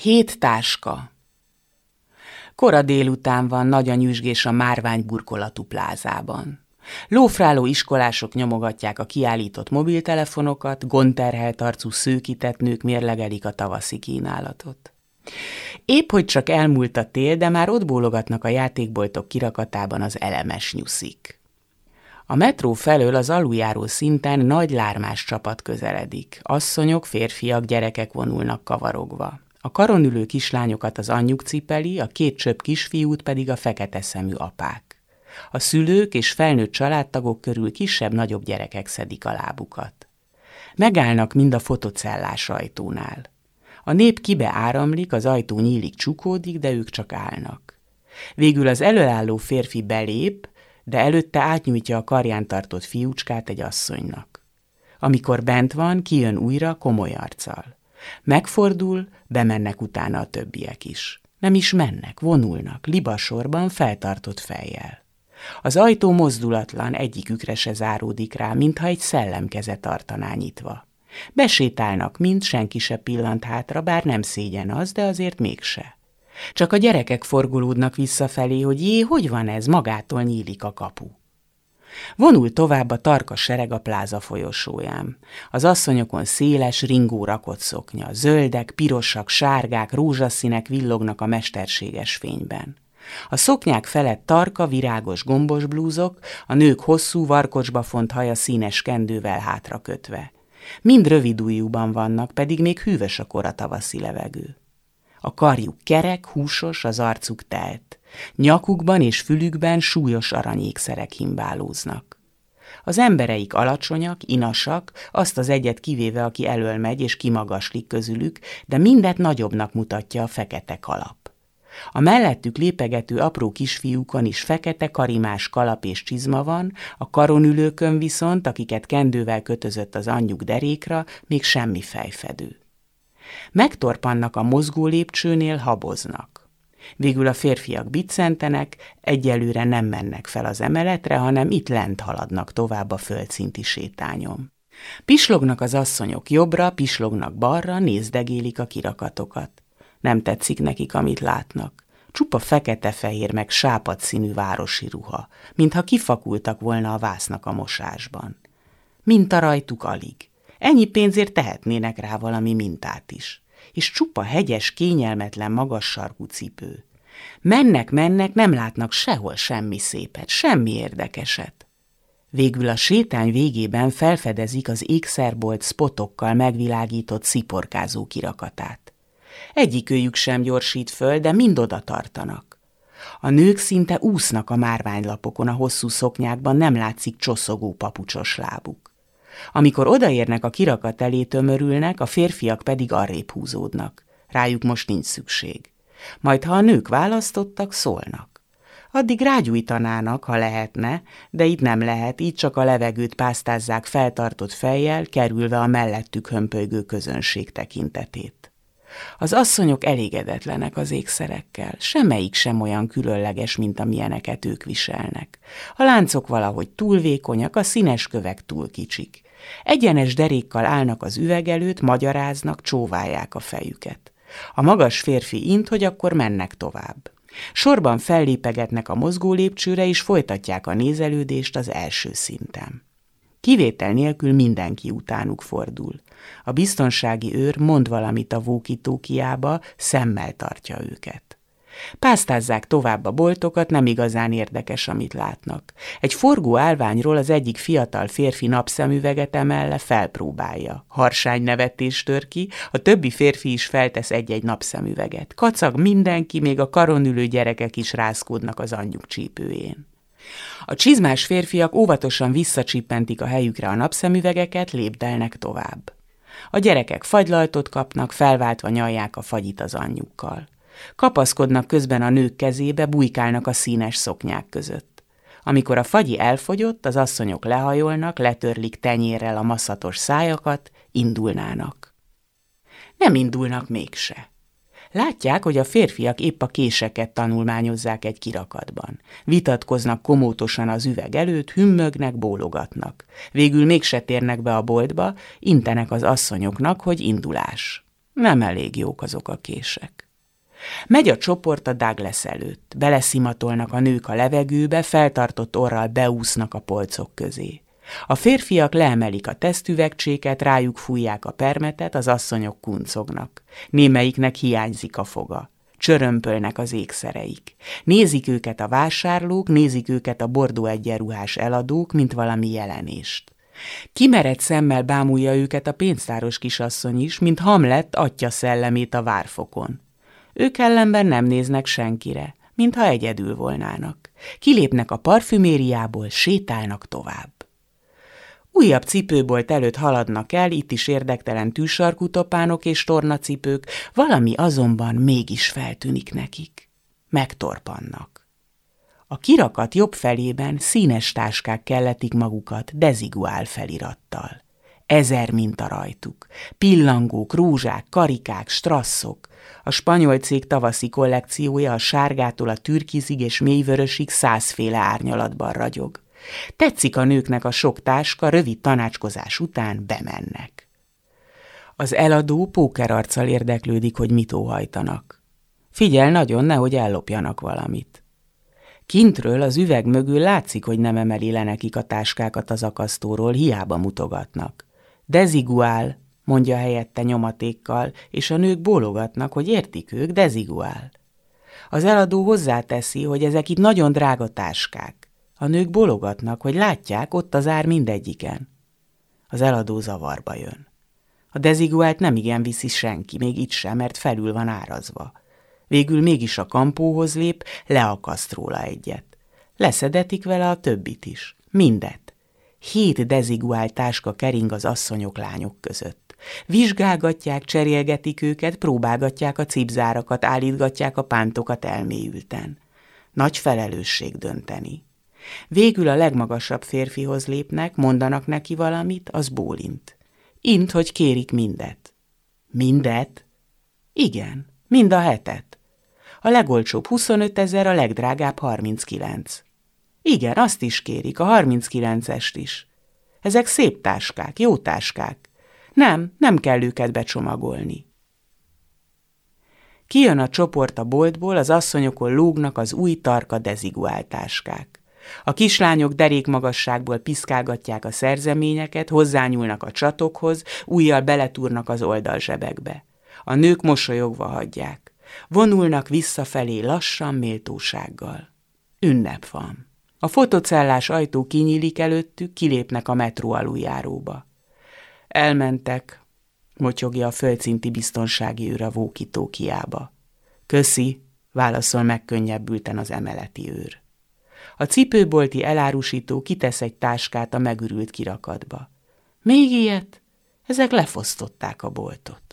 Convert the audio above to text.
Hét táska. Kora délután van nagy a nyüzsgés a márvány burkolatú plázában. Lófráló iskolások nyomogatják a kiállított mobiltelefonokat, gonterhelt arcú szőkített nők mérlegelik a tavaszi kínálatot. Épp hogy csak elmúlt a tél, de már ott bólogatnak a játékboltok kirakatában az elemes nyuszik. A metró felől az aluljáró szinten nagy lármás csapat közeledik. Asszonyok, férfiak, gyerekek vonulnak kavarogva. A karon ülő kislányokat az anyjuk cipeli, a két csöpp kisfiút pedig a fekete szemű apák. A szülők és felnőtt családtagok körül kisebb-nagyobb gyerekek szedik a lábukat. Megállnak mind a fotocellás ajtónál. A nép kibe áramlik, az ajtó nyílik, csukódik, de ők csak állnak. Végül az előálló férfi belép, de előtte átnyújtja a karján tartott fiúcskát egy asszonynak. Amikor bent van, kijön újra komoly arccal. Megfordul, bemennek utána a többiek is. Nem is mennek, vonulnak, libasorban feltartott fejjel. Az ajtó mozdulatlan, egyikükre se záródik rá, mintha egy szellemkeze tartaná nyitva. Besétálnak mind, senki se pillant hátra, bár nem szégyen az, de azért mégse. Csak a gyerekek forgulódnak visszafelé, hogy jé, hogy van ez, magától nyílik a kapu. Vonul tovább a tarka sereg a pláza folyosóján. Az asszonyokon széles, ringó rakott szoknya, zöldek, pirosak, sárgák, rózsaszínek villognak a mesterséges fényben. A szoknyák felett tarka, virágos gombos blúzok, a nők hosszú, varkocsba font haja színes kendővel hátra kötve. Mind rövid ujjúban vannak, pedig még hűvös a kora tavaszi levegő. A karjuk kerek, húsos, az arcuk telt. Nyakukban és fülükben súlyos aranyékszerek himbálóznak. Az embereik alacsonyak, inasak, azt az egyet kivéve, aki elől megy és kimagaslik közülük, de mindet nagyobbnak mutatja a fekete kalap. A mellettük lépegető apró kisfiúkon is fekete karimás kalap és csizma van, a karonülőkön viszont, akiket kendővel kötözött az anyjuk derékra, még semmi fejfedő. Megtorpannak a mozgó lépcsőnél, haboznak. Végül a férfiak biccentenek, egyelőre nem mennek fel az emeletre, hanem itt lent haladnak tovább a földszinti sétányom. Pislognak az asszonyok jobbra, pislognak balra, nézdegélik a kirakatokat. Nem tetszik nekik, amit látnak. Csupa fekete-fehér meg sápad színű városi ruha, mintha kifakultak volna a vásznak a mosásban. Minta rajtuk alig. Ennyi pénzért tehetnének rá valami mintát is. És csupa hegyes, kényelmetlen, magas sarkú cipő. Mennek, mennek, nem látnak sehol semmi szépet, semmi érdekeset. Végül a sétány végében felfedezik az ékszerbolt spotokkal megvilágított sziporkázó kirakatát. Egyikőjük sem gyorsít föl, de mind oda tartanak. A nők szinte úsznak a márványlapokon, a hosszú szoknyákban nem látszik csoszogó papucsos lábuk. Amikor odaérnek a kirakat elé tömörülnek, a férfiak pedig arrébb húzódnak. Rájuk most nincs szükség. Majd ha a nők választottak, szólnak. Addig rágyújtanának, ha lehetne, de itt nem lehet, így csak a levegőt pásztázzák feltartott fejjel, kerülve a mellettük hömpölygő közönség tekintetét. Az asszonyok elégedetlenek az ékszerekkel, semmelyik sem olyan különleges, mint amilyeneket ők viselnek. A láncok valahogy túl vékonyak, a színes kövek túl kicsik. Egyenes derékkal állnak az üveg előtt, magyaráznak, csóválják a fejüket. A magas férfi int, hogy akkor mennek tovább. Sorban fellépegetnek a mozgó lépcsőre, és folytatják a nézelődést az első szinten. Kivétel nélkül mindenki utánuk fordul. A biztonsági őr mond valamit a vókitókiába, szemmel tartja őket. Pásztázzák tovább a boltokat, nem igazán érdekes, amit látnak. Egy forgó állványról az egyik fiatal férfi napszemüveget emelle felpróbálja. Harsány nevetés tör ki, a többi férfi is feltesz egy-egy napszemüveget. Kacag mindenki, még a karon ülő gyerekek is rázkódnak az anyjuk csípőjén. A csizmás férfiak óvatosan visszacsippentik a helyükre a napszemüvegeket, lépdelnek tovább. A gyerekek fagylaltot kapnak, felváltva nyalják a fagyit az anyjukkal. Kapaszkodnak közben a nők kezébe, bujkálnak a színes szoknyák között. Amikor a fagyi elfogyott, az asszonyok lehajolnak, letörlik tenyérrel a maszatos szájakat, indulnának. Nem indulnak mégse. Látják, hogy a férfiak épp a késeket tanulmányozzák egy kirakatban. Vitatkoznak komótosan az üveg előtt, hümmögnek, bólogatnak. Végül mégse térnek be a boltba, intenek az asszonyoknak, hogy indulás. Nem elég jók azok a kések. Megy a csoport a Douglas előtt, beleszimatolnak a nők a levegőbe, feltartott orral beúsznak a polcok közé. A férfiak leemelik a tesztüvegcséket, rájuk fújják a permetet, az asszonyok kuncognak. Némelyiknek hiányzik a foga. Csörömpölnek az ékszereik. Nézik őket a vásárlók, nézik őket a bordó egyenruhás eladók, mint valami jelenést. Kimerett szemmel bámulja őket a pénztáros kisasszony is, mint Hamlet atya szellemét a várfokon. Ők ellenben nem néznek senkire, mintha egyedül volnának. Kilépnek a parfümériából, sétálnak tovább. Újabb cipőbolt előtt haladnak el, itt is érdektelen tűsarkú topánok és tornacipők, valami azonban mégis feltűnik nekik. Megtorpannak. A kirakat jobb felében színes táskák kelletik magukat deziguál felirattal. Ezer minta rajtuk. Pillangók, rózsák, karikák, strasszok. A spanyol cég tavaszi kollekciója a sárgától a türkizig és mélyvörösig százféle árnyalatban ragyog. Tetszik a nőknek a sok táska, rövid tanácskozás után bemennek. Az eladó pókerarccal érdeklődik, hogy mit óhajtanak. Figyel nagyon, nehogy ellopjanak valamit. Kintről az üveg mögül látszik, hogy nem emeli le nekik a táskákat az akasztóról, hiába mutogatnak. Deziguál, mondja helyette nyomatékkal, és a nők bólogatnak, hogy értik ők, deziguál. Az eladó hozzáteszi, hogy ezek itt nagyon drága táskák. A nők bologatnak, hogy látják, ott az ár mindegyiken. Az eladó zavarba jön. A deziguált nem igen viszi senki, még itt sem, mert felül van árazva. Végül mégis a kampóhoz lép, leakaszt róla egyet. Leszedetik vele a többit is. Mindet. Hét deziguált táska kering az asszonyok lányok között. Vizsgálgatják, cserélgetik őket, próbálgatják a cipzárakat, állítgatják a pántokat elmélyülten. Nagy felelősség dönteni. Végül a legmagasabb férfihoz lépnek, mondanak neki valamit, az bólint. Int, hogy kérik mindet. Mindet? Igen, mind a hetet. A legolcsóbb 25 ezer, a legdrágább 39. Igen, azt is kérik, a 39-est is. Ezek szép táskák, jó táskák. Nem, nem kell őket becsomagolni. Kijön a csoport a boltból, az asszonyokon lógnak az új tarka deziguáltáskák. A kislányok derékmagasságból piszkálgatják a szerzeményeket, hozzányúlnak a csatokhoz, újjal beletúrnak az oldalzsebekbe. A nők mosolyogva hagyják. Vonulnak visszafelé lassan, méltósággal. Ünnep van. A fotocellás ajtó kinyílik előttük, kilépnek a metró aluljáróba. Elmentek, motyogja a földszinti biztonsági őr a vókitókiába. Köszi, válaszol megkönnyebbülten az emeleti őr. A cipőbolti elárusító kitesz egy táskát a megürült kirakatba. Még ilyet? Ezek lefosztották a boltot.